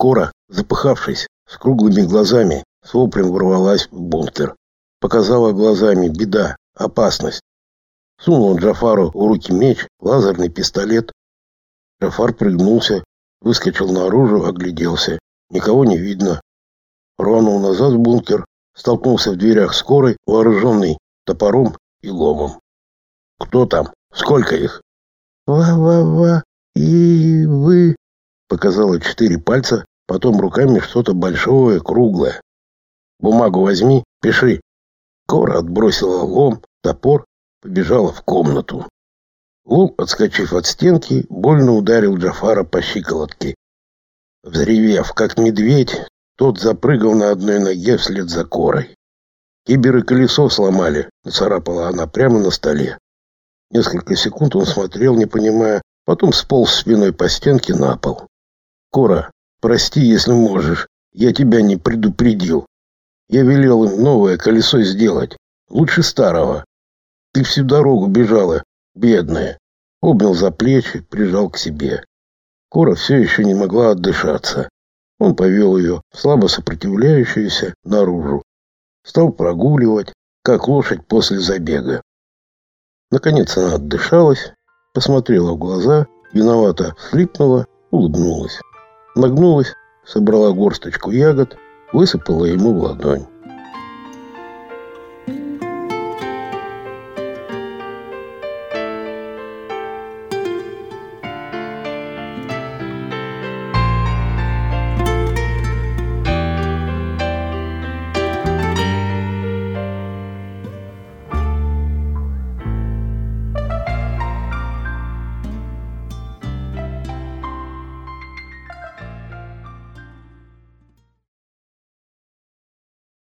Кора, запыхавшись, с круглыми глазами, с воплем ворвалась в бункер. Показала глазами беда, опасность. Сунул Джафару в руки меч, лазерный пистолет. Джафар прыгнулся, выскочил наружу, огляделся. Никого не видно. Рванул назад в бункер, столкнулся в дверях скорой, вооруженный топором и ломом. «Кто там? Сколько их?» «Ва-ва-ва, и вы...» Показала четыре пальца, потом руками что-то большое, круглое. «Бумагу возьми, пиши». Кора отбросила лом, топор, побежала в комнату. Лом, отскочив от стенки, больно ударил Джафара по щиколотке. Взревев, как медведь, тот запрыгал на одной ноге вслед за Корой. Кибер и колесо сломали, нацарапала она прямо на столе. Несколько секунд он смотрел, не понимая, потом сполз спиной по стенке на пол. Кора, прости, если можешь. Я тебя не предупредил. Я велел им новое колесо сделать. Лучше старого. Ты всю дорогу бежала, бедная. Обнял за плечи, прижал к себе. Кора все еще не могла отдышаться. Он повел ее, слабо сопротивляющуюся, наружу. Стал прогуливать, как лошадь после забега. Наконец она отдышалась, посмотрела в глаза, виновато хлипнула, улыбнулась. Нагнулась, собрала горсточку ягод, высыпала ему в ладонь.